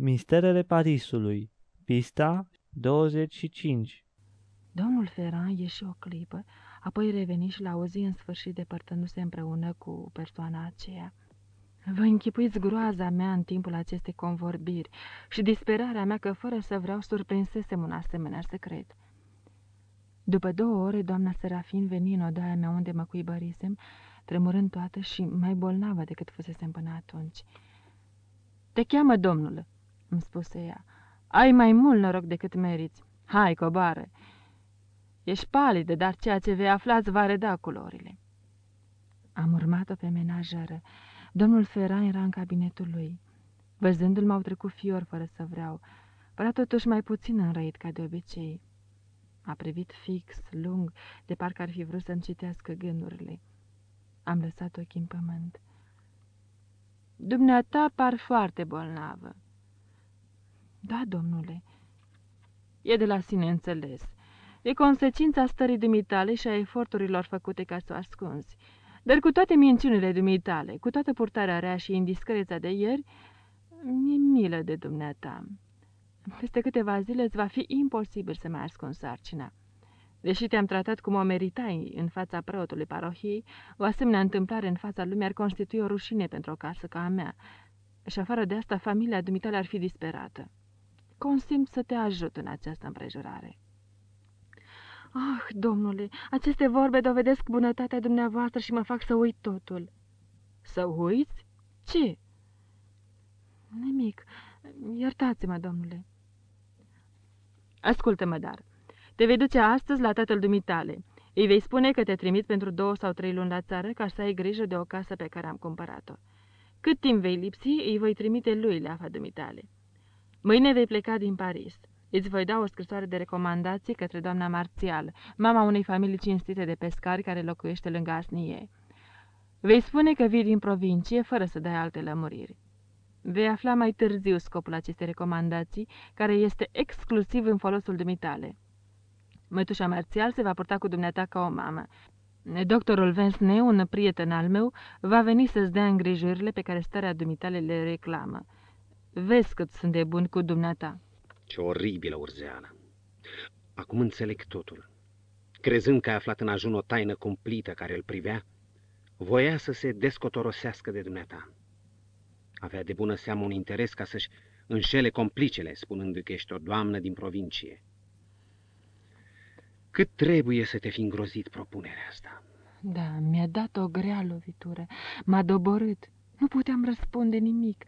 Misterele Parisului, pista 25 Domnul Ferran ieși o clipă, apoi reveni și l-auzi în sfârșit depărtându-se împreună cu persoana aceea. Vă închipuiți groaza mea în timpul acestei convorbiri și disperarea mea că, fără să vreau, surprinsesem un asemenea secret. După două ore, doamna Serafin veni în odaia mea unde mă cuibărisem, tremurând toată și mai bolnavă decât fusesem până atunci. Te cheamă domnul," îmi spuse ea. Ai mai mult noroc decât meriți. Hai, coboară! Ești palidă, dar ceea ce vei afla îți va reda culorile." Am urmat-o pe menajeră. Domnul Ferran era în cabinetul lui. Văzându-l m-au trecut fior fără să vreau, părea totuși mai puțin înrăit ca de obicei. A privit fix, lung, de parcă ar fi vrut să-mi citească gândurile. Am lăsat ochii în pământ. Dumneata par foarte bolnavă. Da, domnule. E de la sine înțeles. E consecința stării dumitale și a eforturilor făcute ca să o ascunzi. Dar cu toate minciunile dumitale, cu toată purtarea rea și indiscreța de ieri, mi-e milă de dumneata. Peste câteva zile îți va fi imposibil să mai ascunzi sarcina. Deși te-am tratat cum o meritai în fața preotului parohiei, o asemenea întâmplare în fața lumii ar constitui o rușine pentru o casă ca a mea. Și afară de asta, familia dumitale ar fi disperată. Consimt să te ajut în această împrejurare. Ah, domnule, aceste vorbe dovedesc bunătatea dumneavoastră și mă fac să uit totul. Să uiți? Ce? Nimic. Iertați-mă, domnule. Ascultă-mă, dar. Te vei duce astăzi la tatăl dumitale. Îi vei spune că te trimit pentru două sau trei luni la țară ca să ai grijă de o casă pe care am cumpărat-o. Cât timp vei lipsi, îi voi trimite lui leafa dumitale. Mâine vei pleca din Paris. Îți voi da o scrisoare de recomandații către doamna Marțial, mama unei familii cinstite de pescari care locuiește lângă Asnie. Vei spune că vii din provincie fără să dai alte lămuriri. Vei afla mai târziu scopul acestei recomandații, care este exclusiv în folosul dumitale. Mătușa Marțial se va purta cu dumneata ca o mamă. Doctorul Vensne, un prieten al meu, va veni să-ți dea îngrijirile pe care starea dumitale le reclamă. Vezi cât sunt de bun cu dumneata. Ce oribilă urzeală! Acum înțeleg totul. Crezând că ai aflat în ajun o taină cumplită care îl privea, voia să se descotorosească de dumneata. Avea de bună seamă un interes ca să-și înșele complicele, spunându că ești o doamnă din provincie. Cât trebuie să te fi îngrozit propunerea asta? Da, mi-a dat o grea lovitură. M-a doborât. Nu puteam răspunde nimic.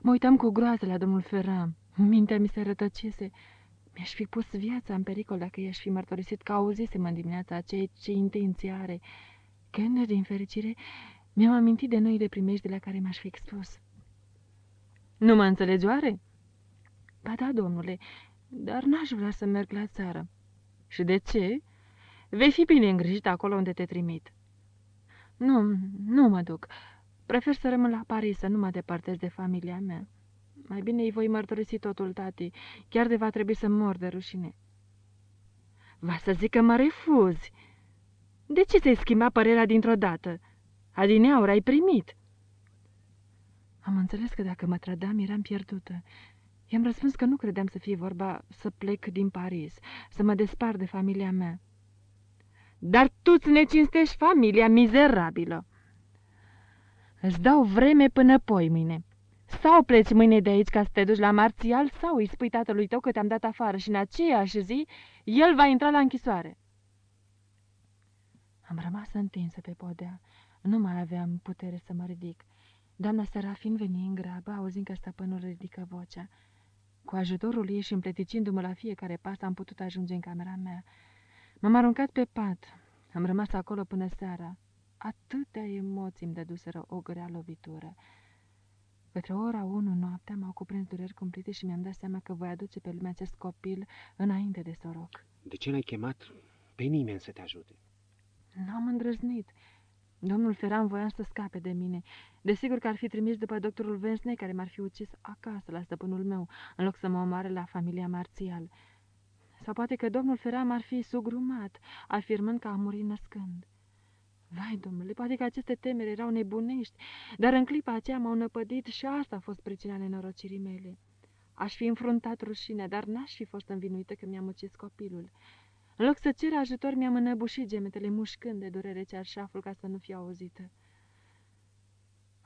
Mă uitam cu groază la domnul Ferran. Mintea mi se rătăcise. Mi-aș fi pus viața în pericol dacă i-aș fi mărturisit că auzisem în dimineața aceea ce intenție are. Când, din fericire, mi-am amintit de noile primești de la care m-aș fi expus. Nu mă înțelegi oare? Ba da, domnule, dar n-aș vrea să merg la țară. Și de ce? Vei fi bine îngrijit acolo unde te trimit. Nu, nu mă duc. Prefer să rămân la Paris, să nu mă depărtez de familia mea. Mai bine îi voi mărturisi totul, tati, chiar de va trebui să mor de rușine. Va să zic că mă refuzi. De ce ți-ai schimbat părerea dintr-o dată? Adineaur, ai primit. Am înțeles că dacă mă trădam, eram pierdută. I-am răspuns că nu credeam să fie vorba să plec din Paris, să mă despar de familia mea. Dar tu-ți necinstești familia mizerabilă. Îți dau vreme până poi mâine. Sau pleci mâine de aici ca să te duci la marțial, sau îi spui tatălui tău că te-am dat afară și în aceeași zi el va intra la închisoare. Am rămas întinsă pe podea. Nu mai aveam putere să mă ridic. Doamna Serafin veni în grabă, auzind că stăpânul ridică vocea. Cu ajutorul ei și împleticindu-mă la fiecare pas, am putut ajunge în camera mea. M-am aruncat pe pat. Am rămas acolo până seara. Atâtea emoții îmi dăduseră o grea lovitură. Către ora 1 noaptea m-au cuprins dureri cumplite și mi-am dat seama că voi aduce pe lume acest copil înainte de soroc. De ce l-ai chemat pe nimeni să te ajute? N-am îndrăznit. Domnul Ferran voia să scape de mine. Desigur că ar fi trimis după doctorul Vensne, care m-ar fi ucis acasă la stăpânul meu, în loc să mă omoare la familia marțial. Sau poate că domnul Ferran m-ar fi sugrumat, afirmând că a murit născând. Vai, domnule, poate că aceste temeri erau nebunești, dar în clipa aceea m-au năpădit și asta a fost pricina nenorocirii mele. Aș fi înfruntat rușinea, dar n-aș fi fost învinuită că mi-am ucis copilul. În loc să cer ajutor, mi-am înăbușit gemetele mușcând de durere cearșaful ca să nu fiu auzită.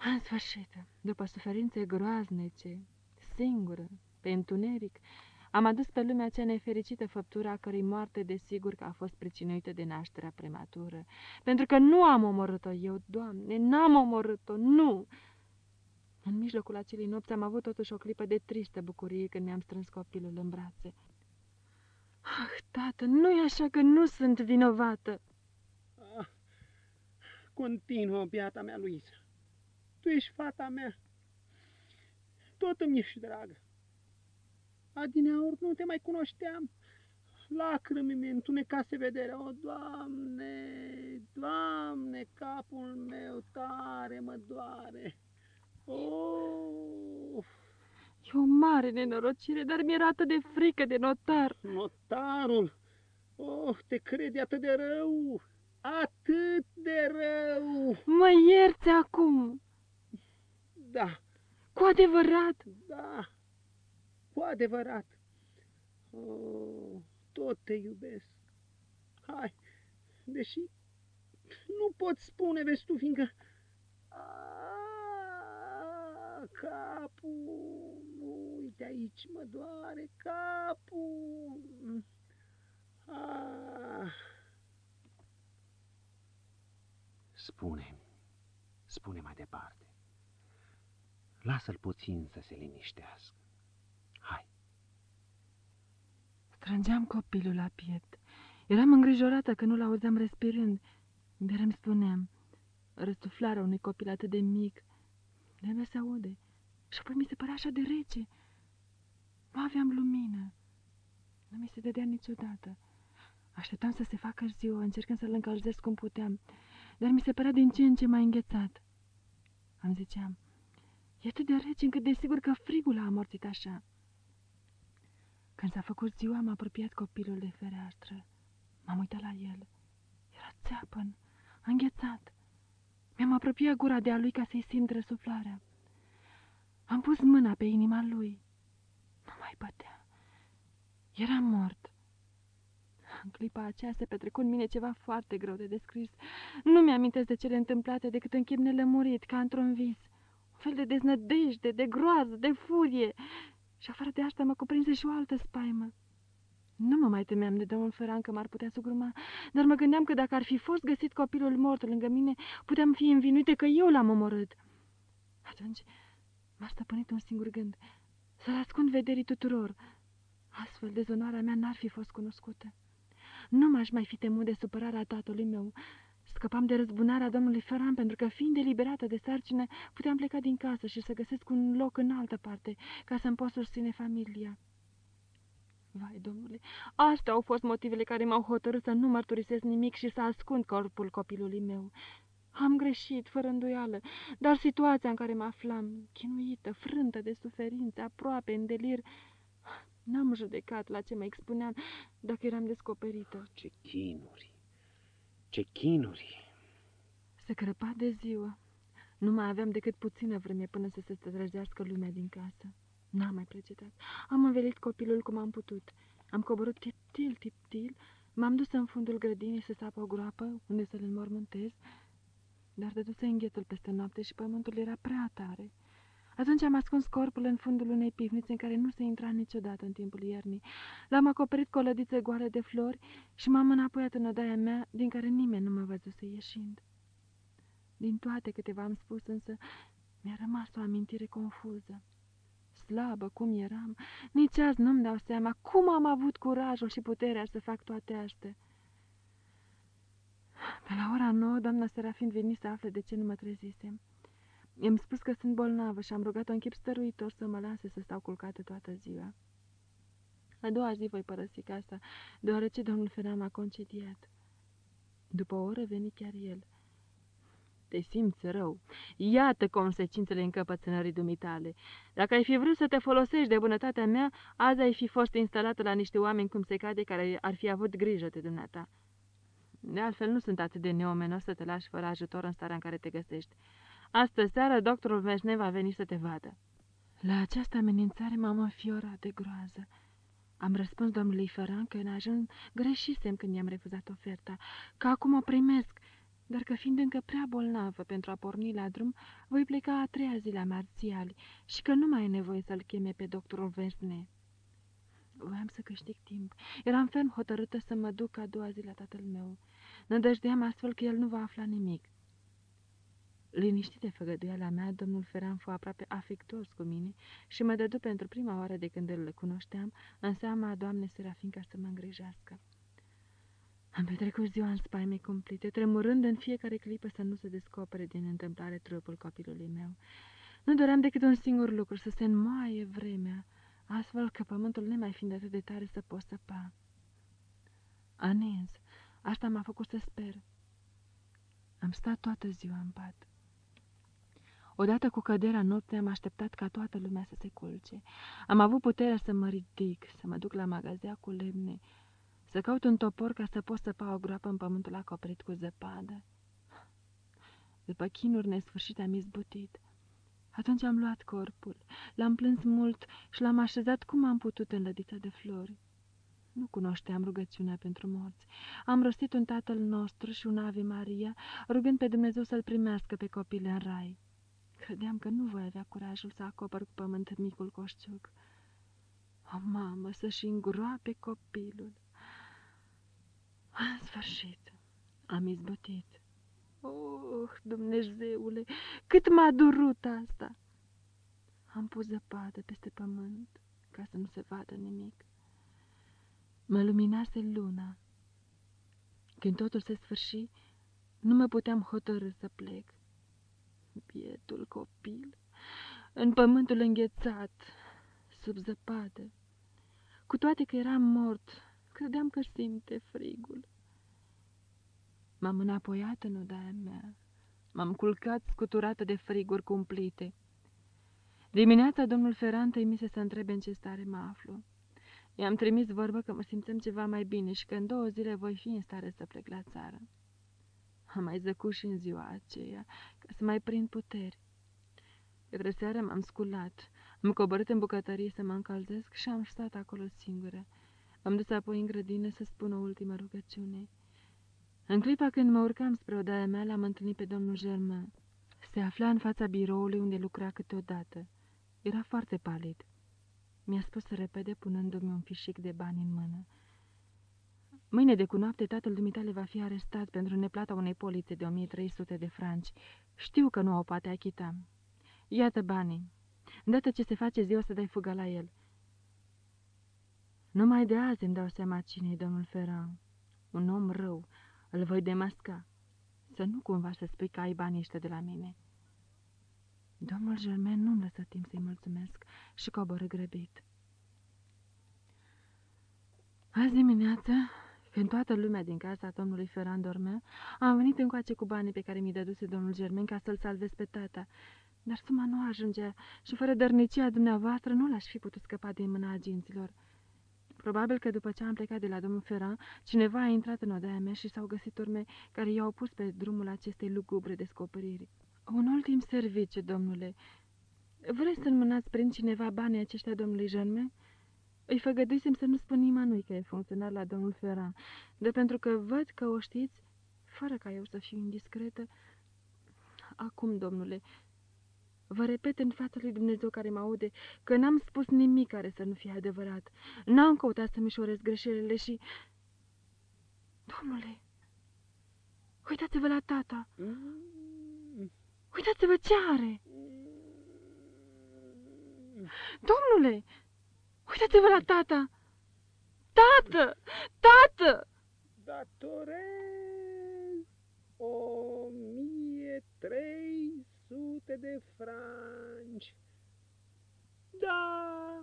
În sfârșit, după suferințe groaznice, singură, pe întuneric, am adus pe lumea cea nefericită făptura a cărei moarte desigur că a fost pricinuită de nașterea prematură. Pentru că nu am omorât-o eu, Doamne, n-am omorât-o, nu! În mijlocul acelei nopți am avut totuși o clipă de tristă bucurie când mi-am strâns copilul în brațe. Ah, tată, nu-i așa că nu sunt vinovată! Ah, continuă, beata mea, Luisa. Tu ești fata mea. Tot îmi ești dragă. Adineaur nu te mai cunoșteam. Lacrămii mi întunecase vederea. O, Doamne, Doamne, capul meu tare mă doare. Oh! E o mare nenorocire, dar mi-era atât de frică de notar. Notarul? Oh, te crede atât de rău! Atât de rău! Mă ierți acum! Da. Cu adevărat? Da, cu adevărat. Oh, tot te iubesc. Hai, deși nu pot spune, vezi tu, fiindcă... Ah, capul, uite aici mă doare capul. Ah. Spune, spune mai departe. Lasă-l puțin să se liniștească. Hai. Strângeam copilul la piept. Eram îngrijorată că nu-l auzeam respirând, dar îmi spuneam, răsuflarea unui copil atât de mic, de se aude. Și apoi mi se părea așa de rece. Nu aveam lumină. Nu mi se dădea niciodată. Așteptam să se facă ziua, încercând să-l încălzesc cum puteam, dar mi se părea din ce în ce mai înghețat. Am ziceam, E atât de rece încât desigur că frigul a amorțit așa. Când s-a făcut ziua, am apropiat copilul de fereastră. M-am uitat la el. Era țeapăn, înghețat. Mi-am apropiat gura de a lui ca să-i simt răsuflarea. Am pus mâna pe inima lui. Nu mai bătea. Era mort. În clipa aceea se petrecu în mine ceva foarte greu de descris. Nu mi-amintesc de cele întâmplate decât în chip nelămurit, ca într-un vis fel de deznădejde, de groază, de furie. Și afară de asta mă cuprinse și o altă spaimă. Nu mă mai temeam de domnul Ferran că m-ar putea sugruma, dar mă gândeam că dacă ar fi fost găsit copilul mort lângă mine, puteam fi învinuite că eu l-am omorât. Atunci m-a stăpânit un singur gând, să-l ascund vederii tuturor. Astfel, dezonoarea mea n-ar fi fost cunoscută. Nu m-aș mai fi temut de supărarea tatălui meu, Scăpam de răzbunarea domnului Ferran pentru că, fiind deliberată de sarcină, puteam pleca din casă și să găsesc un loc în altă parte, ca să-mi pot susține familia. Vai, domnule, astea au fost motivele care m-au hotărât să nu mărturisesc nimic și să ascund corpul copilului meu. Am greșit, fără îndoială, dar situația în care mă aflam, chinuită, frântă de suferință, aproape în delir, n-am judecat la ce mă expuneam dacă eram descoperită. Ce chinuri! Ce chinuri! Se crăpa de ziua. Nu mai aveam decât puțină vreme până să se trezească lumea din casă. N-am mai precetat. Am învelit copilul cum am putut. Am coborât tiptil, tiptil, m-am dus în fundul grădinii să sapă o groapă unde să-l înmormântez, dar dăduse înghetul peste noapte și pământul era prea tare. Atunci am ascuns corpul în fundul unei pivnițe în care nu se intra niciodată în timpul iernii. L-am acoperit cu o lădiță goală de flori și m-am înapoiat în odaia mea, din care nimeni nu mă văzuse ieșind. Din toate câte v-am spus însă, mi-a rămas o amintire confuză. Slabă cum eram, nici azi nu-mi dau seama cum am avut curajul și puterea să fac toate astea. Pe la ora nouă, doamna Serafin veni să afle de ce nu mă trezisem. I-am spus că sunt bolnavă și am rugat-o în chip stăruitor să mă lase să stau culcată toată ziua. A doua zi voi părăsi casa, deoarece domnul Feram a concediat. După o oră veni chiar el. Te simți rău. Iată consecințele încăpățânării dumitale. Dacă ai fi vrut să te folosești de bunătatea mea, azi ai fi fost instalată la niște oameni cum se cade care ar fi avut grijă de dumneata. De altfel, nu sunt atât de neomenos să te lași fără ajutor în starea în care te găsești. Astă seară doctorul Veșne va veni să te vadă. La această amenințare m-am înfiorat de groază. Am răspuns domnului Ferran că în ajun greșisem când i-am refuzat oferta, că acum o primesc, dar că fiind încă prea bolnavă pentru a porni la drum, voi pleca a treia zi la marțiali și că nu mai e nevoie să-l cheme pe doctorul Vesne. Voiam să câștig timp. Eram ferm hotărâtă să mă duc a doua zi la tatăl meu. Nădăjdeam astfel că el nu va afla nimic. Liniștit de făgăduiala mea, domnul Ferran fu aproape afectuos cu mine și mă dădu pentru prima oară de când îl cunoșteam în seama a doamnei Serafin ca să mă îngrijească. Am petrecut ziua în spaime cumplite, tremurând în fiecare clipă să nu se descopere din întâmplare trupul copilului meu. Nu doream decât un singur lucru, să se înmoaie vremea, astfel că pământul nemai fiind atât de tare să pot săpa. Anez, asta m-a făcut să sper. Am stat toată ziua în pat. Odată cu căderea nopții am așteptat ca toată lumea să se culce. Am avut puterea să mă ridic, să mă duc la magazea cu lemne, să caut un topor ca să pot săpa o groapă în pământul acoperit cu zăpadă. După chinuri nesfârșite am izbutit. Atunci am luat corpul, l-am plâns mult și l-am așezat cum am putut în lădița de flori. Nu cunoșteam rugăciunea pentru morți. Am rostit un tatăl nostru și un Ave Maria, rugând pe Dumnezeu să-l primească pe copil în rai. Credeam că nu voi avea curajul să acopăr cu pământ micul coșciuc. O mamă să-și îngroape copilul. În sfârșit, am izbătit. Oh, Dumnezeule, cât m-a durut asta! Am pus zăpadă peste pământ ca să nu se vadă nimic. Mă luminase luna. Când totul se sfârși, nu mă puteam hotărâ să plec. Bietul copil, în pământul înghețat, sub zăpadă. Cu toate că eram mort, credeam că simte frigul. M-am înapoiat în odaia mea. M-am culcat scuturată de friguri cumplite. Dimineața domnul Ferran trimise să întrebe în ce stare mă aflu. I-am trimis vorbă că mă simțăm ceva mai bine și că în două zile voi fi în stare să plec la țară. Am mai zăcut și în ziua aceea, ca să mai prind puteri. Către seară m-am sculat, am coborât în bucătărie să mă încălzesc și am stat acolo singură. Am dus apoi în grădină să spun o ultimă rugăciune. În clipa când mă urcam spre odaia mea, l-am întâlnit pe domnul Germain. Se afla în fața biroului unde lucra câteodată. Era foarte palid. Mi-a spus repede, punându-mi un fișic de bani în mână. Mâine de cu noapte tatăl dumitale va fi arestat pentru neplata unei polițe de 1300 de franci. Știu că nu o poate achita. Iată banii. Îndată ce se face zi, o să dai fuga la el. Numai de azi îmi dau seama cine e domnul Ferran. Un om rău. Îl voi demasca. Să nu cumva să spui că ai banii ăștia de la mine. Domnul Germain nu-mi lăsă timp să-i mulțumesc și coboră grăbit. Azi dimineață, când toată lumea din casa domnului Ferran dormea, am venit încoace cu banii pe care mi-i dăduse domnul Germain ca să-l salvez pe tata. Dar suma nu ajungea și fără dărnicia dumneavoastră nu l-aș fi putut scăpa din mâna agenților. Probabil că după ce am plecat de la domnul Ferran, cineva a intrat în odaia mea și s-au găsit urme care i-au pus pe drumul acestei lugubre descoperiri. Un ultim serviciu, domnule. Vreți să mânați prin cineva banii aceștia domnului Germain? Îi făgăduisem să nu spun nimănui că e funcționar la domnul Ferran, de pentru că văd că o știți, fără ca eu să fiu indiscretă. Acum, domnule, vă repet în fața lui Dumnezeu care mă aude că n-am spus nimic care să nu fie adevărat. N-am căutat să mișorez greșelile și... Domnule, uitați-vă la tata! Uitați-vă ce are! Domnule, uitați-vă la tata! Tată! Tată! Datorez o mie trei sute de franci. Da,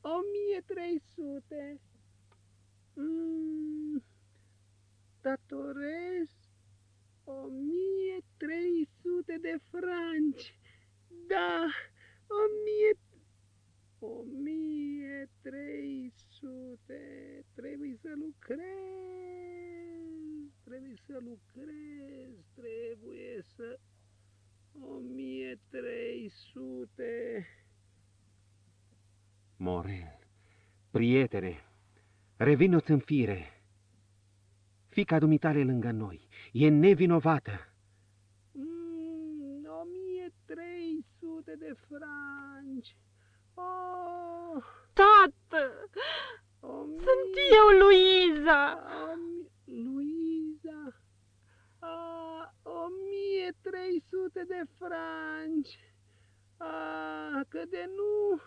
o mie trei sute. Mm, datorez o mie trei sute de franci. Da, o mie... O mie trei sute. Trebuie să lucrez. Trebuie să lucrez. Trebuie să... O mie trei sute. Morel, prietene, revino-ți în fire. Fica dumitale lângă noi, e nevinovată. Mm, 1300 de franci. Oh, Tată! o Sunt mie, eu, Luiza! o mi- Luiza. Ah, 1300 de franci. Ah, că de nu.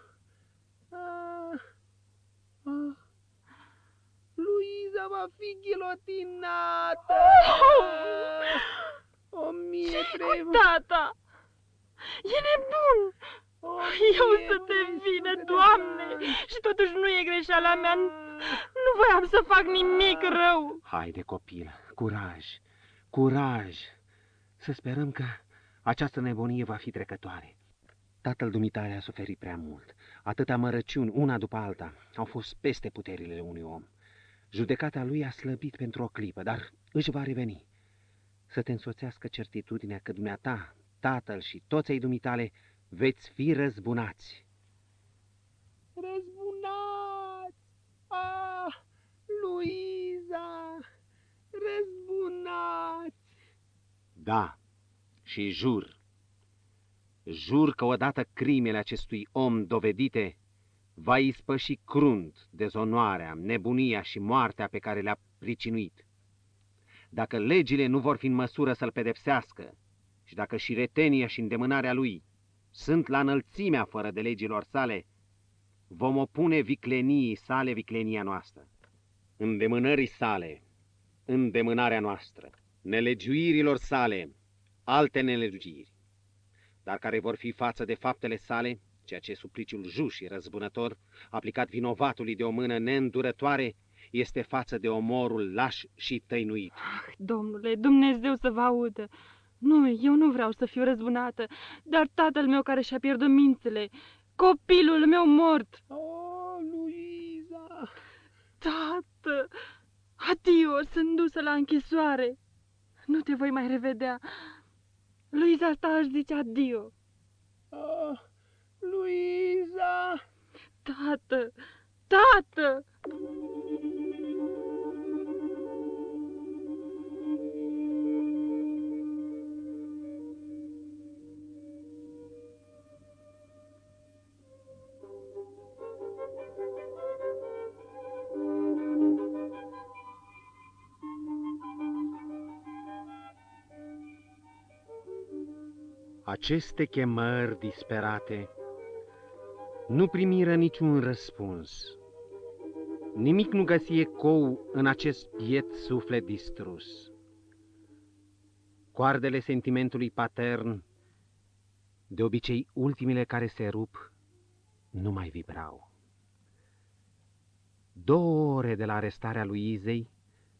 Ah, ah. Luiza va fi ghilotinată. O mie trei... Cu tata! E nebun! O Eu mie sunt de trei vină, sute de Doamne! franci. Și totuși nu e greșeala mea. Ah. Nu voiam să fac nimic rău. Haide, copil, curaj, curaj. Să sperăm că această nebunie va fi trecătoare. Tatăl dumitare a suferit prea mult. Atâtea mărăciuni, una după alta, au fost peste puterile unui om. Judecata lui a slăbit pentru o clipă, dar își va reveni. Să te însoțească certitudinea că dumneata, tatăl și toți ai dumitale veți fi răzbunați. Răzbunați! Ah, Luiza! Răzbunați! Da, și jur, jur că odată crimele acestui om dovedite, va ispăși crunt dezonoarea, nebunia și moartea pe care le-a pricinuit. Dacă legile nu vor fi în măsură să-l pedepsească și dacă și retenia și îndemânarea lui sunt la înălțimea fără de legilor sale, vom opune vicleniei sale viclenia noastră. Îndemânării sale, îndemânarea noastră, nelegiuirilor sale, alte nelegiuiri, dar care vor fi față de faptele sale, ceea ce supliciul just și răzbunător, aplicat vinovatului de o mână neîndurătoare, este față de omorul laș și tăinuit. Domnule, Dumnezeu să vă audă. Nu, eu nu vreau să fiu răzbunată, dar tatăl meu care și-a pierdut mințele, copilul meu mort, Oh, Luiza! tată, adio, sunt dusă la închisoare. Nu te voi mai revedea. Luiza ta își zice adio. Oh, Luiza! Tată, tată! Aceste chemări disperate nu primiră niciun răspuns. Nimic nu găsi ecou în acest biet suflet distrus. Coardele sentimentului patern, de obicei ultimele care se rup, nu mai vibrau. Două ore de la arestarea lui Izei,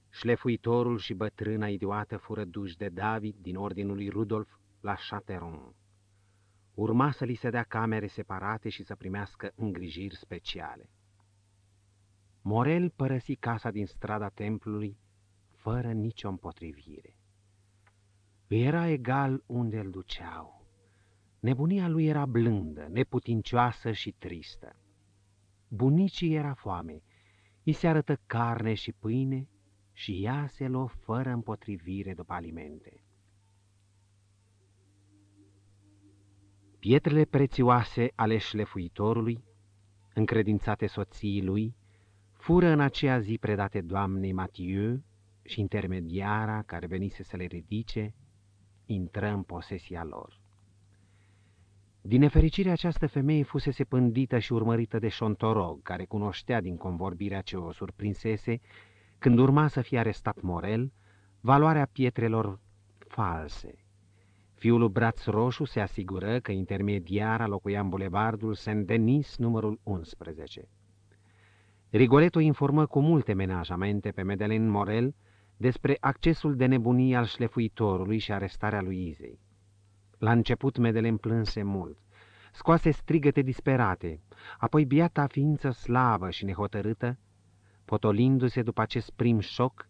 șlefuitorul și bătrâna idiotă fură duși de David din ordinul lui Rudolf la Chateron. Urma să li se dea camere separate și să primească îngrijiri speciale. Morel părăsi casa din strada templului fără nicio împotrivire. Îi era egal unde îl duceau. Nebunia lui era blândă, neputincioasă și tristă. Bunicii era foame, îi se arătă carne și pâine și ea se luă fără împotrivire după alimente. Pietrele prețioase ale șlefuitorului, încredințate soției lui, fură în aceea zi predate doamnei Mathieu și intermediara care venise să le ridice, intră în posesia lor. Din nefericire această femeie fusese pândită și urmărită de Șontorog, care cunoștea din convorbirea ce o surprinsese, când urma să fie arestat Morel, valoarea pietrelor false. Fiul lui Braț Roșu se asigură că intermediara locuia în bulevardul Saint-Denis numărul 11. Rigoletto informă cu multe menajamente pe Medelen Morel despre accesul de nebunie al șlefuitorului și arestarea lui Izei. La început Medelen plânse mult, scoase strigăte disperate, apoi biata ființă slabă și nehotărâtă, potolindu-se după acest prim șoc,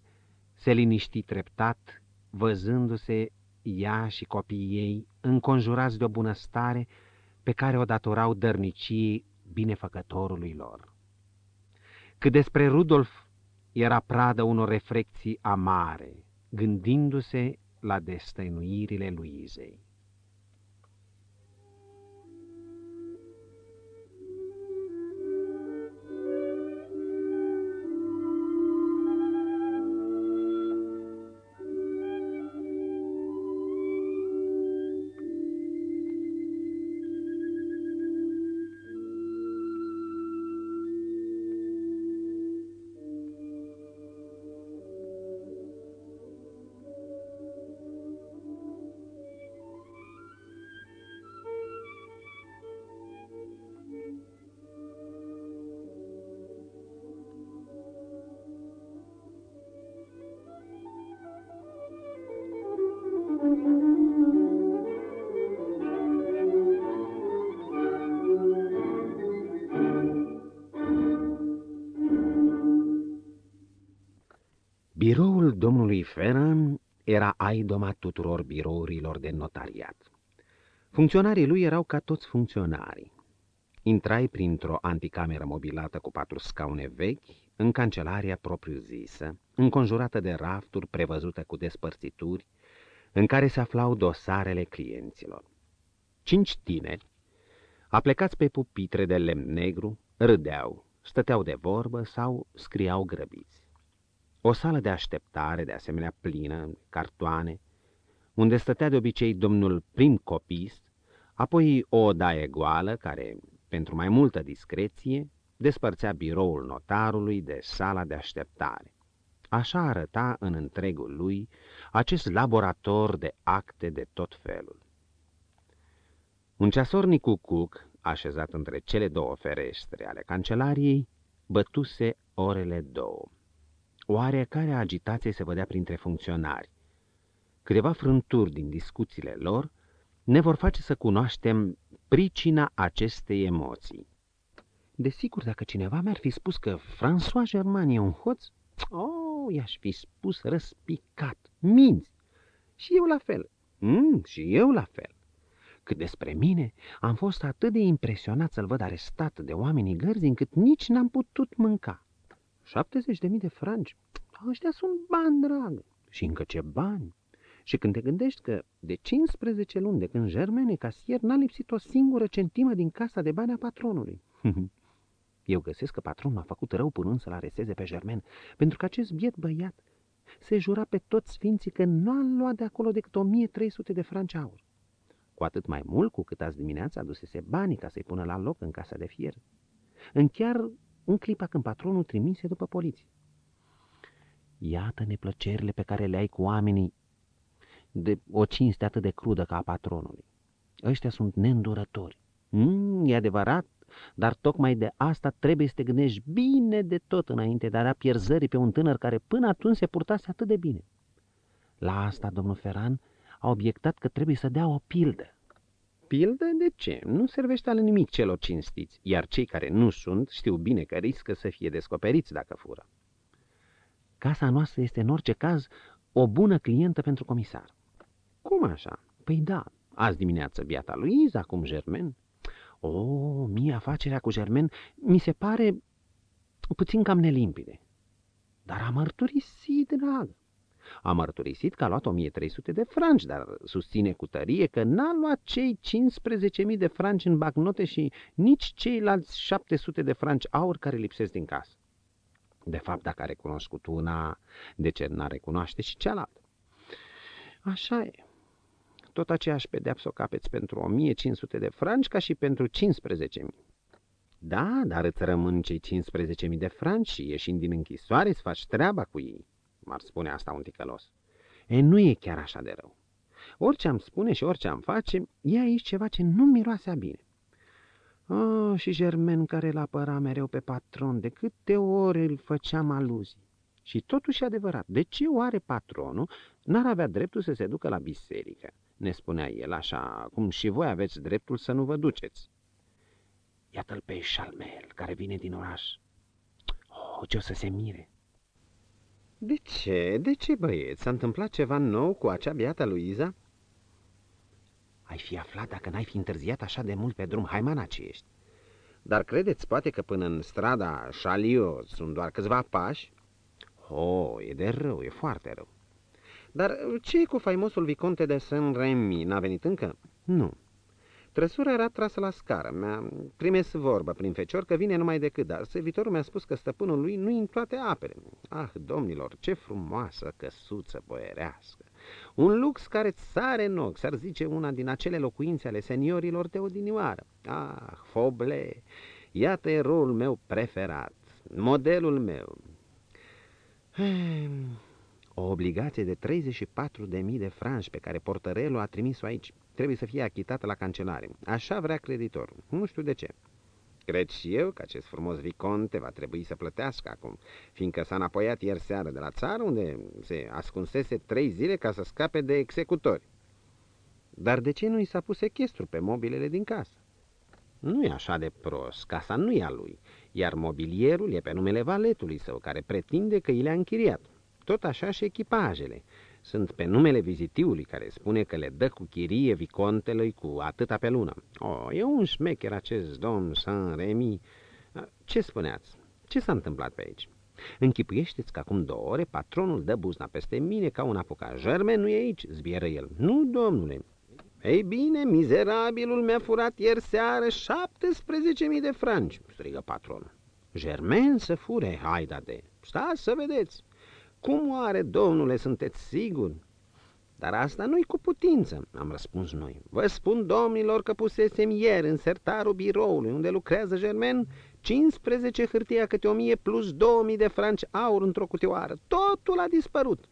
se liniști treptat, văzându-se ea și copiii ei înconjurați de o bunăstare pe care o datorau dărniciei binefăcătorului lor. Cât despre Rudolf, era pradă unor reflecții amare, gândindu-se la destăinuirile Luizei. Biroul domnului Ferran era aidoma tuturor birourilor de notariat. Funcționarii lui erau ca toți funcționarii. Intrai printr-o anticameră mobilată cu patru scaune vechi, în cancelaria propriu-zisă, înconjurată de rafturi prevăzute cu despărțituri, în care se aflau dosarele clienților. Cinci tineri, aplecați pe pupitre de lemn negru, râdeau, stăteau de vorbă sau scriau grăbiți. O sală de așteptare, de asemenea plină, cartoane, unde stătea de obicei domnul prim copist, apoi o odaie goală care, pentru mai multă discreție, despărțea biroul notarului de sala de așteptare. Așa arăta în întregul lui acest laborator de acte de tot felul. Un ceasornic cu cuc, așezat între cele două ferestre ale cancelariei, bătuse orele două. Oarecare agitație se vedea printre funcționari. Câteva frânturi din discuțiile lor ne vor face să cunoaștem pricina acestei emoții. Desigur, dacă cineva mi-ar fi spus că François Germain e un hoț, oh, i-aș fi spus răspicat, minți. Și eu la fel. Mm, și eu la fel. Cât despre mine, am fost atât de impresionat să-l văd arestat de oamenii gărzi încât nici n-am putut mânca. 70 de mii de franci, ăștia sunt bani, dragă. Și încă ce bani. Și când te gândești că de 15 luni de când Germaine casier n-a lipsit o singură centimă din casa de bani a patronului. Eu găsesc că patronul a făcut rău punând să-l areseze pe Germain, pentru că acest biet băiat se jura pe toți sfinții că nu a luat de acolo decât 1300 de franci aur. Cu atât mai mult cu cât azi dimineața adusese banii ca să-i pună la loc în casa de fier. În chiar în clipa când patronul trimise după poliție. Iată neplăcerile pe care le ai cu oamenii de o cinste atât de crudă ca a patronului. Ăștia sunt neîndurători. Mm, e adevărat, dar tocmai de asta trebuie să te gândești bine de tot înainte de a da pierzării pe un tânăr care până atunci se purtase atât de bine. La asta domnul Ferran a obiectat că trebuie să dea o pildă. Pildă de ce? Nu servește ale nimic celor cinstiți, iar cei care nu sunt știu bine că riscă să fie descoperiți dacă fură. Casa noastră este în orice caz o bună clientă pentru comisar. Cum așa? Păi da, azi dimineață biata lui acum Germen. O, mie afacerea cu Germen mi se pare puțin cam nelimpide. Dar a mărturisit, drag. A mărturisit că a luat 1300 de franci, dar susține cu tărie că n-a luat cei 15.000 de franci în bagnote și nici ceilalți 700 de franci aur care lipsesc din casă. De fapt, dacă a recunoscut una, de ce n-a recunoaște și cealaltă? Așa e. Tot aceeași pedeapsă o capeți pentru 1500 de franci ca și pentru 15.000. Da, dar îți rămân cei 15.000 de franci și ieșind din închisoare îți faci treaba cu ei, m-ar spune asta un ticălos. E, nu e chiar așa de rău. Orice am spune și orice am face, e aici ceva ce nu miroase a bine. Oh, și Germen care îl apăra mereu pe patron, de câte ori îl făceam aluzii. Și totuși adevărat, de ce oare patronul n-ar avea dreptul să se ducă la biserică? Ne spunea el așa, cum și voi aveți dreptul să nu vă duceți. Iată-l pe Șalmel, care vine din oraș. Oh, ce o să se mire! De ce? De ce, băieți? S-a întâmplat ceva nou cu acea biată Luiza? Ai fi aflat dacă n-ai fi întârziat așa de mult pe drum, haimana ce ești. Dar credeți poate că până în strada Chaliot sunt doar câțiva pași? Oh, e de rău, e foarte rău. Dar ce e cu faimosul Viconte de Saint-Remy? N-a venit încă? Nu. Trăsura era trasă la scară. Mi-a trimis vorbă prin fecior că vine numai decât, dar servitorul mi-a spus că stăpânul lui nu în toate apele. Ah, domnilor, ce frumoasă căsuță boierească! Un lux care sare în ochi, s-ar zice una din acele locuințe ale seniorilor de odinioară. Ah, Foble, iată eroul meu preferat, modelul meu. O obligație de 34.000 de franci pe care portărelul a trimis-o aici trebuie să fie achitată la cancelare. Așa vrea creditorul. Nu știu de ce. Cred și eu că acest frumos viconte va trebui să plătească acum, fiindcă s-a înapoiat ieri seară de la țară, unde se ascunsese trei zile ca să scape de executori. Dar de ce nu i s-a pus echestru pe mobilele din casă? Nu e așa de prost, casa nu e a lui, iar mobilierul e pe numele valetului său, care pretinde că i le-a închiriat. Tot așa și echipajele sunt pe numele vizitiului care spune că le dă cu chirie vicontelui cu atâta pe lună. Oh, e un șmecher acest domn Saint-Remy. Ce spuneați? Ce s-a întâmplat pe aici? Închipuiește-ți că acum două ore patronul dă buzna peste mine ca un apucat. Germen nu e aici, zbieră el. Nu, domnule. Ei bine, mizerabilul mi-a furat ieri seară 17.000 de franci, strigă patronul. Germen să fure, haida de. Stați să vedeți. Cum oare, domnule, sunteți siguri? Dar asta nu-i cu putință, am răspuns noi. Vă spun, domnilor, că pusesem ieri în sertarul biroului unde lucrează Germen 15 hârtia câte 1000 plus 2000 de franci aur într-o cutioară. Totul a dispărut.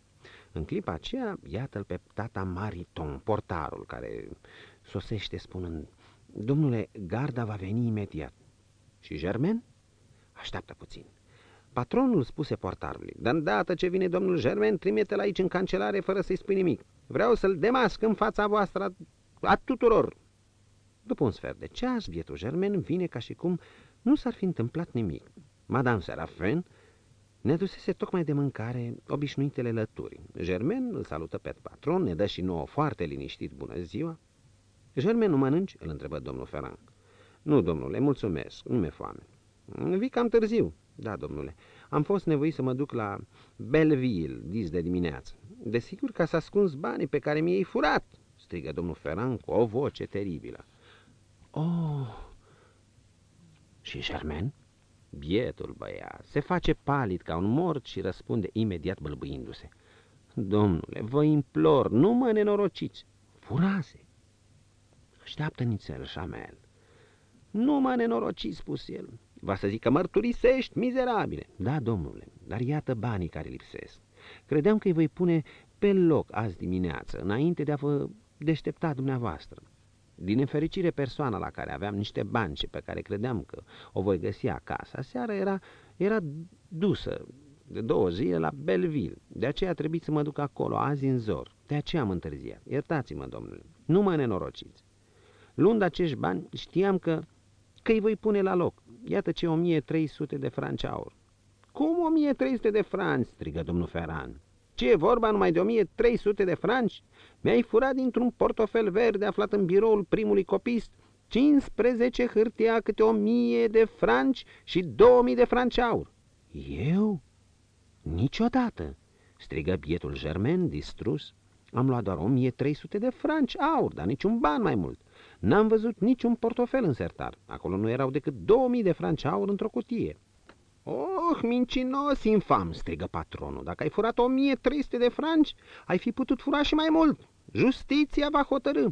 În clipa aceea, iată-l pe tata Mariton, portarul, care sosește spunând, Domnule, garda va veni imediat. Și Germen? Așteaptă puțin. Patronul spuse portarului, de îndată ce vine domnul Germen, trimite-l aici în cancelare fără să-i spui nimic. Vreau să-l demasc în fața voastră a tuturor. După un sfert de ceas, bietul Germen vine ca și cum nu s-ar fi întâmplat nimic. Madame Serafin ne dusese tocmai de mâncare obișnuitele lături. Germen îl salută pe patron, ne dă și nouă foarte liniștit bună ziua. Germen, nu mănânci? îl întrebă domnul Ferran. Nu, domnule, mulțumesc, nu mi-e foame. Vii cam târziu. Da, domnule. Am fost nevoit să mă duc la Belleville, dis de dimineață. Desigur că s-a ascuns banii pe care mi-ai furat, strigă domnul Ferran cu o voce teribilă. Oh! Și Germain? Bietul băiat se face palid ca un mort și răspunde imediat bălbâindu-se. Domnule, vă implor, nu mă nenorociți. Furase. Așteaptă nițel, Șamel. Nu mă nenorociți, spus el. Va să zică, mărturisești, mizerabile. Da, domnule, dar iată banii care lipsesc. Credeam că îi voi pune pe loc azi dimineață, înainte de a vă deștepta dumneavoastră. Din nefericire, persoana la care aveam niște bani și pe care credeam că o voi găsi acasă, seara era, era dusă de două zile la Belleville. De aceea trebuie să mă duc acolo, azi în zor. De aceea am întârziat. Iertați-mă, domnule. Nu mă nenorociți. Luând acești bani, știam că, că îi voi pune la loc. Iată ce 1300 de franci aur. Cum 1300 de franci? strigă domnul Ferran. Ce e vorba numai de 1300 de franci? Mi-ai furat dintr-un portofel verde aflat în biroul primului copist 15 hârtia câte 1000 de franci și 2000 de franci aur. Eu? Niciodată, strigă bietul Germain, distrus. Am luat doar 1300 de franci aur, dar niciun ban mai mult. N-am văzut niciun portofel în sertar. Acolo nu erau decât 2000 de franci aur într-o cutie. Oh, mincinos, infam, strigă patronul. Dacă ai furat 1300 de franci, ai fi putut fura și mai mult. Justiția va hotărâ.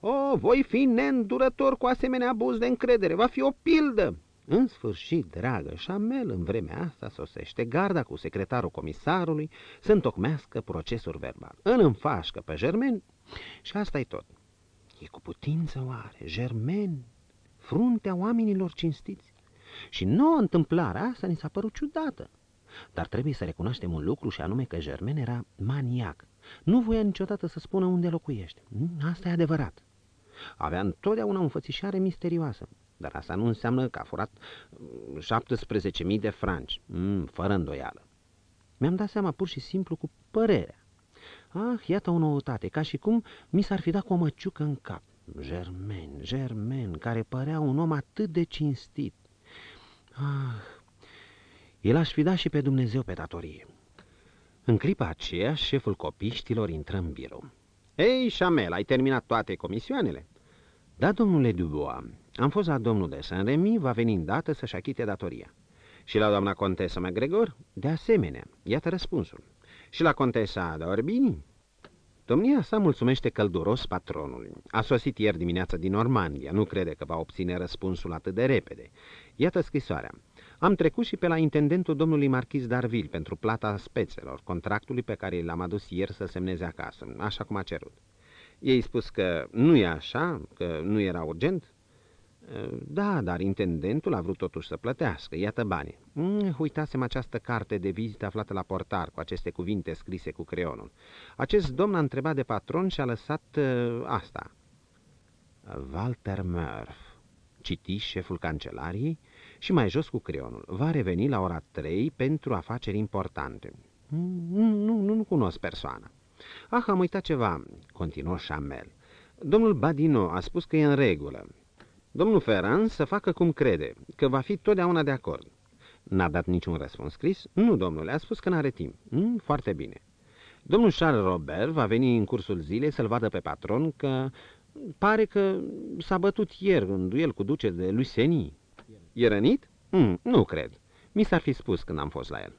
Oh, voi fi neîndurător cu asemenea abuz de încredere. Va fi o pildă. În sfârșit, dragă, Șamel în vremea asta sosește garda cu secretarul comisarului să întocmească procesul verbal. Îl înfașcă pe Germen și asta e tot. E cu putință oare, Germen, fruntea oamenilor cinstiți? Și nouă întâmplarea asta ni s-a părut ciudată. Dar trebuie să recunoaștem un lucru și anume că Germen era maniac. Nu voia niciodată să spună unde locuiește. Asta e adevărat. Avea întotdeauna o înfățișare misterioasă. Dar asta nu înseamnă că a furat 17.000 de franci, mm, fără îndoială. Mi-am dat seama pur și simplu cu părerea. Ah, iată o noutate, ca și cum mi s-ar fi dat cu o măciucă în cap. Germain, Germain, care părea un om atât de cinstit. Ah, el aș fi dat și pe Dumnezeu pe datorie. În clipa aceea, șeful copiștilor intră în birou. Ei, Chamel, ai terminat toate comisioanele? Da, domnule Dubois, am fost la domnul de Saint-Remy, va veni îndată să-și achite datoria. Și la doamna contesă McGregor? De asemenea, iată răspunsul. Și la contesa de Orbini? Domnia sa mulțumește călduros patronului. A sosit ieri dimineața din Normandia, nu crede că va obține răspunsul atât de repede. Iată scrisoarea. Am trecut și pe la intendentul domnului marchis Darville pentru plata spețelor, contractului pe care l-am adus ieri să semneze acasă, așa cum a cerut. Ei spus că nu e așa, că nu era urgent? Da, dar intendentul a vrut totuși să plătească, iată banii. Mm, uitasem această carte de vizită aflată la portar, cu aceste cuvinte scrise cu creionul. Acest domn a întrebat de patron și a lăsat uh, asta. Walter Murph, citi șeful cancelariei și mai jos cu creionul. Va reveni la ora 3 pentru afaceri importante. Mm, nu, nu, nu, nu cunosc persoana. Ah, am uitat ceva, continuă Chamel. Domnul Badino a spus că e în regulă. Domnul Ferran să facă cum crede, că va fi totdeauna de acord. N-a dat niciun răspuns scris? Nu, domnule, a spus că n-are timp. Mm, foarte bine. Domnul Charles Robert va veni în cursul zilei să-l vadă pe patron că pare că s-a bătut ieri în duel cu duce de lui Seni. E rănit? Mm, nu cred. Mi s-ar fi spus când am fost la el.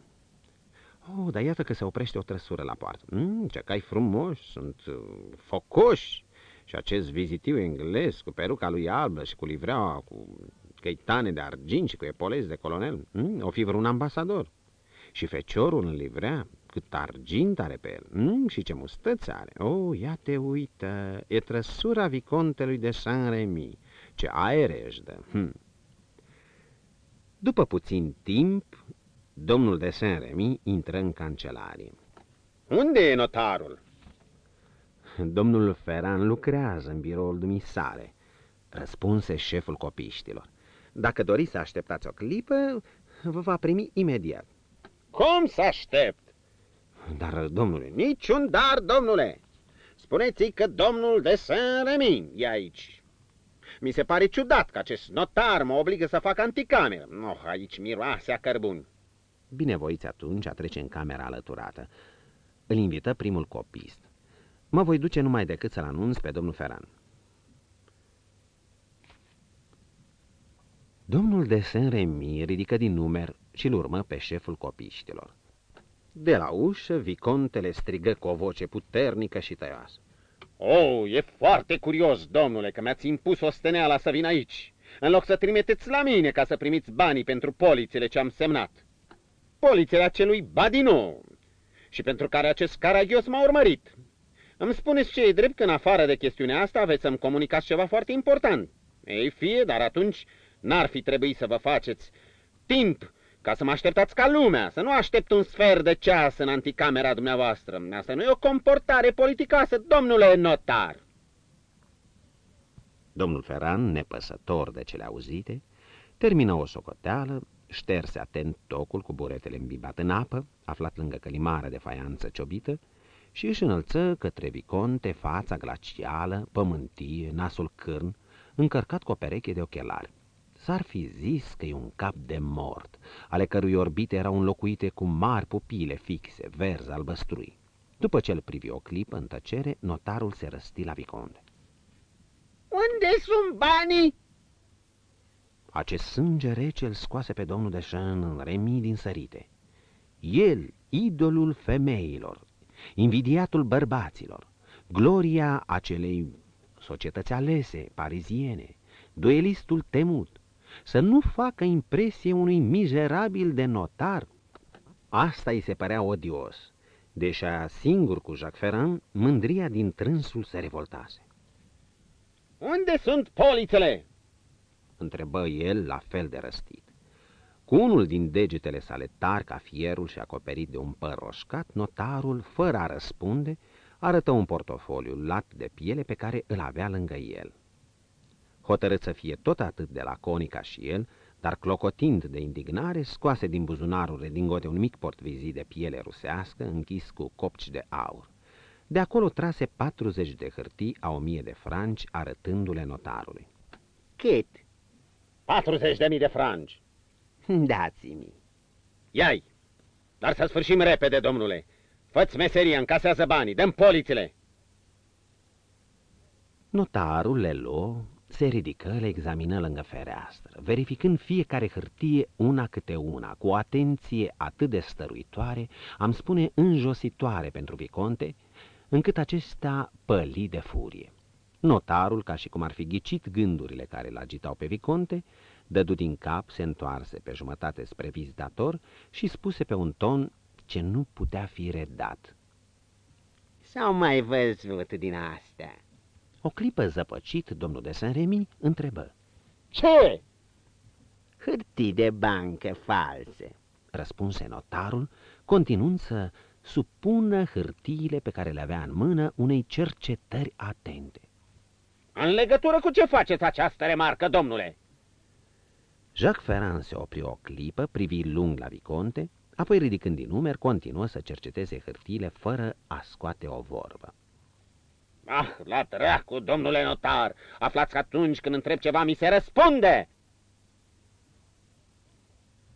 Oh, dar iată că se oprește o trăsură la poartă. Mm, ce cai frumoși, sunt uh, focoși. Și acest vizitiu englez cu peruca lui albă și cu livreaua cu căitane de argint și cu epolezi de colonel, mm, o fi vreun ambasador. Și feciorul în livrea, cât argint are pe el, mm, și ce mustăți are. Oh, ia te uită, e trăsura vicontelui de Saint-Remy, ce aere își dă. Hm. După puțin timp, domnul de Saint-Remy intră în cancelarie. Unde e notarul?" Domnul Ferran lucrează în biroul dumisare, răspunse șeful copiștilor. Dacă doriți să așteptați o clipă, vă va primi imediat. Cum să aștept? Dar, domnule, niciun dar, domnule! Spuneți că domnul de Saint-Remy e aici. Mi se pare ciudat că acest notar mă obligă să fac anticameră. Oh, aici miroase a cărbuni. Binevoiți atunci a trece în camera alăturată. Îl invită primul copist. Mă voi duce numai decât să-l anunț pe domnul Ferran. Domnul de Saint-Remy ridică din numer și-l urmă pe șeful copiștilor. De la ușă, vicontele strigă cu o voce puternică și tăioasă. Oh, e foarte curios, domnule, că mi-ați impus o steneala să vin aici, în loc să trimiteți la mine ca să primiți banii pentru polițele ce am semnat. Polițele acelui Badino, și pentru care acest caragios m-a urmărit. Îmi spuneți ce e drept că în afară de chestiunea asta aveți să-mi comunicați ceva foarte important. Ei fie, dar atunci n-ar fi trebuit să vă faceți timp ca să mă așteptați ca lumea, să nu aștept un sfert de ceas în anticamera dumneavoastră. Asta nu e o comportare politicoasă, domnule notar. Domnul Ferran, nepăsător de cele auzite, termină o socoteală, șterse atent tocul cu buretele îmbibat în apă, aflat lângă călimară de faianță ciobită, și își înălță către viconte fața glacială, pământie, nasul cârn, încărcat cu o pereche de ochelari. S-ar fi zis că e un cap de mort, ale cărui orbite erau înlocuite cu mari pupile fixe, verzi, albăstrui. După ce îl privi o clipă în tăcere, notarul se răsti la viconte. Unde sunt banii?" Acest sânge rece îl scoase pe domnul de Jean în remii din sărite. El, idolul femeilor, invidiatul bărbaților, gloria acelei societăți alese, pariziene, duelistul temut, să nu facă impresie unui mizerabil de notar. Asta îi se părea odios, deși singur cu Jacques Ferrand, mândria din trânsul se revoltase. Unde sunt polițele?" întrebă el la fel de răstit. Cu unul din degetele sale tari ca fierul și acoperit de un păr roșcat, notarul, fără a răspunde, arătă un portofoliu lat de piele pe care îl avea lângă el. Hotărât să fie tot atât de laconic ca și el, dar clocotind de indignare, scoase din buzunarul redingote un mic portvizit de piele rusească, închis cu copci de aur. De acolo trase 40 de hârtii a 1000 de franci, arătându-le notarului. Cât? 40.000 de franci. Dați-mi. Iai! Dar să sfârșim repede, domnule. Fă-ți meseria, încasează banii, dăm polițile. Notarul le luă, se ridică, le examină lângă fereastră, verificând fiecare hârtie una câte una, cu o atenție atât de stăruitoare, am spune înjositoare pentru Viconte, încât acesta păli de furie. Notarul, ca și cum ar fi ghicit gândurile care îl agitau pe Viconte, dădu din cap, se întoarse pe jumătate spre vizitator și spuse pe un ton ce nu putea fi redat. S-au mai văzut din astea. O clipă zăpăcit, domnul de Saint-Remy întrebă. Ce? Hârtii de bancă false, răspunse notarul, continuând să supună hârtiile pe care le avea în mână unei cercetări atente. În legătură cu ce faceți această remarcă, domnule? Jacques Ferrand se opri o clipă, privi lung la Viconte, apoi ridicând din numeri, continuă să cerceteze hârtiile fără a scoate o vorbă. Ah, la dracu, domnule notar, aflați că atunci când întreb ceva mi se răspunde.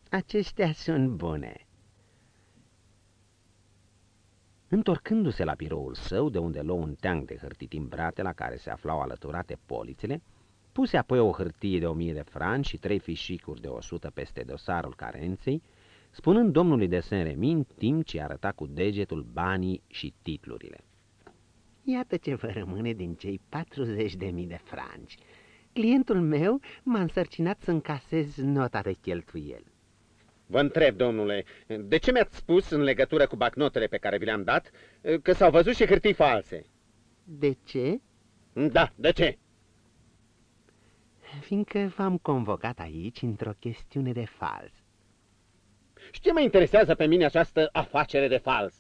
Acestea sunt bune. Întorcându-se la biroul său, de unde luă un teanc de hârtii timbrate la care se aflau alăturate polițele, puse apoi o hârtie de o mie de franci și trei fișicuri de o sută peste dosarul carenței, spunând domnului de Saint-Remy în timp ce arăta cu degetul banii și titlurile. Iată ce vă rămâne din cei 40 de mii de franci. Clientul meu m-a însărcinat să încasez nota de cheltuiel. Vă întreb, domnule, de ce mi-ați spus în legătură cu bacnotele pe care vi le-am dat că s-au văzut și hârtii false? De ce? Da, de ce? Fiindcă v-am convocat aici într-o chestiune de fals. Și ce mă interesează pe mine această afacere de fals?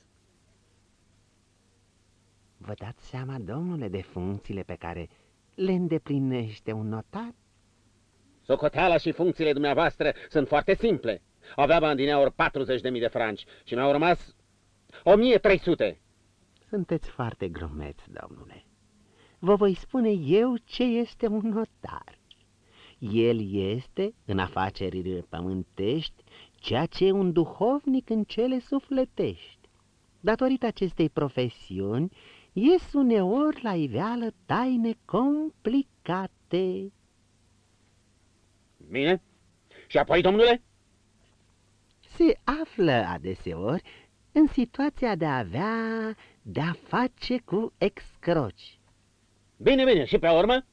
Vă dați seama, domnule, de funcțiile pe care le îndeplinește un notar? Socoteala și funcțiile dumneavoastră sunt foarte simple. Aveam în dineauri 40.000 de franci și mi-au rămas 1.300. Sunteți foarte grumeți, domnule. Vă voi spune eu ce este un notar. El este, în afacerile pământești, ceea ce e un duhovnic în cele sufletești. Datorită acestei profesiuni, ies uneori la iveală taine complicate. Bine? Și apoi, domnule? Se află adeseori în situația de a avea de-a face cu excroci. Bine, bine, și pe urmă?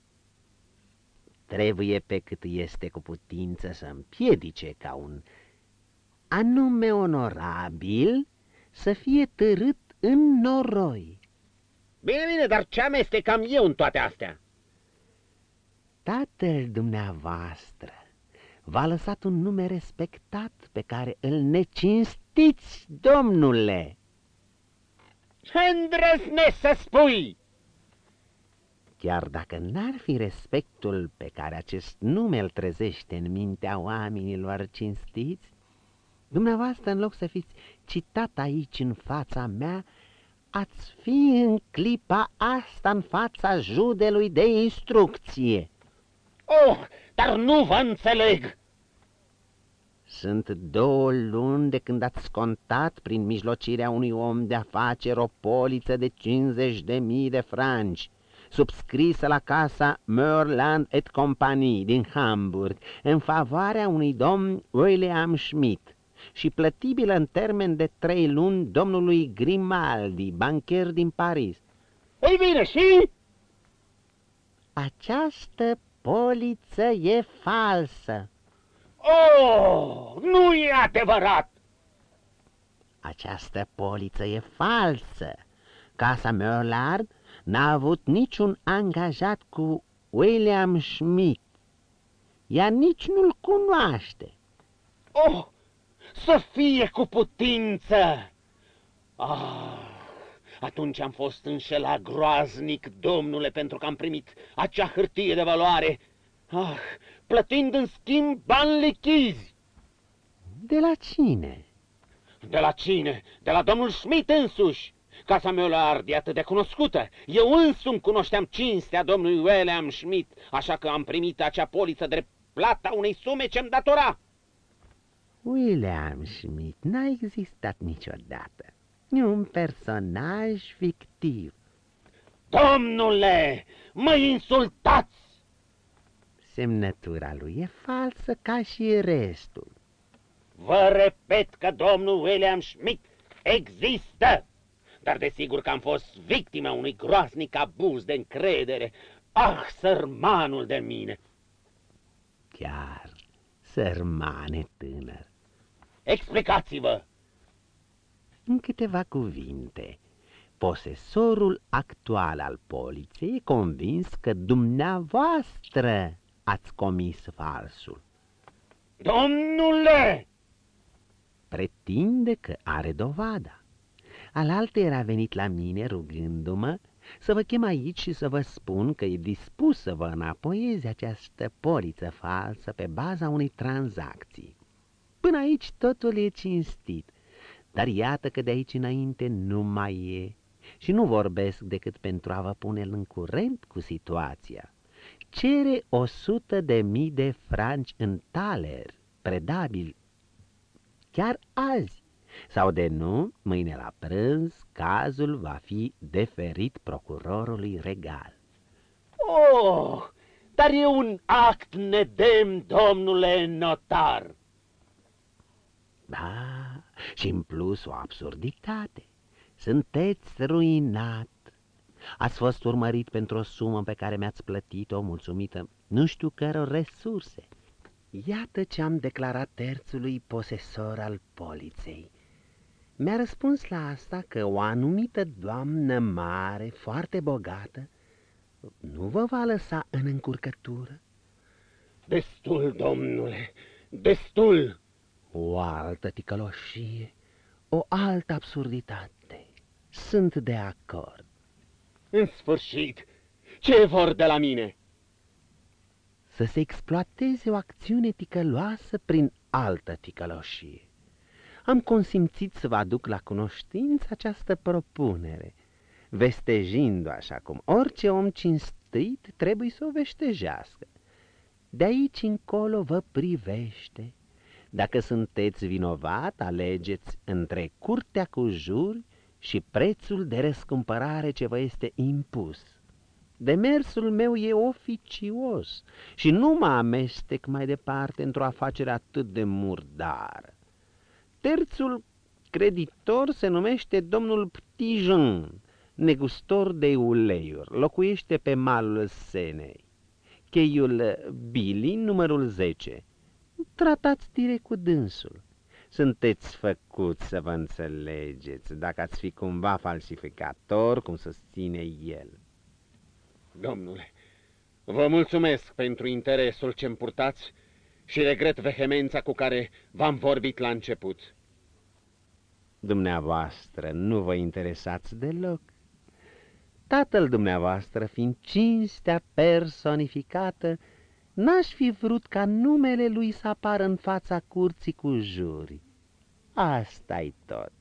Trebuie pe cât este cu putință să împiedice ca un anume onorabil să fie târât în noroi. Bine, bine, dar ce amestecam eu în toate astea? Tatăl dumneavoastră v-a lăsat un nume respectat pe care îl necinstiți, domnule. Ce îndrăznesc să spui? Chiar dacă n-ar fi respectul pe care acest nume îl trezește în mintea oamenilor cinstiți, dumneavoastră, în loc să fiți citat aici în fața mea, ați fi în clipa asta în fața judelui de instrucție. Oh, dar nu vă înțeleg! Sunt două luni de când ați contat prin mijlocirea unui om de afaceri o poliță de 50 de mii de franci, subscrisă la casa Merland et Company din Hamburg, în favoarea unui domn William Schmidt și plătibilă în termen de trei luni domnului Grimaldi, bancher din Paris. Ei bine, și? Această poliță e falsă. Oh, nu e adevărat! Această poliță e falsă. Casa Merlard n-a avut niciun angajat cu William Schmidt. Ea nici nu-l cunoaște. Oh, să fie cu putință! Ah, atunci am fost înșelat groaznic, domnule, pentru că am primit acea hârtie de valoare. Ah, plătind în schimb bani lichizi. De la cine? De la cine? De la domnul Schmidt însuși. Casa mea e atât de cunoscută. Eu însumi cunoșteam cinstea domnului William Schmidt, așa că am primit acea poliță de plata unei sume ce-mi datora. William Schmidt n-a existat niciodată. E un personaj fictiv. Domnule, mă insultați! Semnătura lui e falsă ca și restul. Vă repet că domnul William Schmidt există, dar desigur că am fost victima unui groaznic abuz de încredere. Ah, sărmanul de mine! Chiar, sărmane tânăr. Explicați-vă! În câteva cuvinte, posesorul actual al poliției e convins că dumneavoastră ați comis falsul. Domnule! Pretinde că are dovada. Alaltă era venit la mine rugându-mă să vă chem aici și să vă spun că e dispus să vă înapoieze această poliță falsă pe baza unei tranzacții. Până aici totul e cinstit, dar iată că de aici înainte nu mai e și nu vorbesc decât pentru a vă pune în curent cu situația. Cere o sută de mii de franci în taler, predabil, chiar azi, sau de nu, mâine la prânz, cazul va fi deferit procurorului regal. Oh, dar e un act nedemn, domnule notar. Da, și în plus o absurditate. Sunteți ruinat. Ați fost urmărit pentru o sumă pe care mi-ați plătit-o mulțumită nu știu căror resurse. Iată ce am declarat terțului posesor al poliței. Mi-a răspuns la asta că o anumită doamnă mare, foarte bogată, nu vă va lăsa în încurcătură? Destul, domnule, destul! O altă ticăloșie, o altă absurditate. Sunt de acord. În sfârșit, ce vor de la mine? Să se exploateze o acțiune ticăloasă prin altă ticăloșie. Am consimțit să vă aduc la cunoștință această propunere, vestejind-o așa cum orice om cinstit trebuie să o vestejească. De aici încolo vă privește dacă sunteți vinovat, alegeți între curtea cu juri și prețul de răscumpărare ce vă este impus. Demersul meu e oficios și nu mă amestec mai departe într-o afacere atât de murdară. Terțul creditor se numește domnul Ptijan, negustor de uleiuri, locuiește pe malul Senei. Cheiul Billy, numărul 10, tratați direct cu dânsul. Sunteți făcuți să vă înțelegeți dacă ați fi cumva falsificator, cum susține el. Domnule, vă mulțumesc pentru interesul ce-mi purtați și regret vehemența cu care v-am vorbit la început. Dumneavoastră nu vă interesați deloc. Tatăl dumneavoastră, fiind cinstea personificată, N-aș fi vrut ca numele lui să apară în fața curții cu juri. Asta-i tot.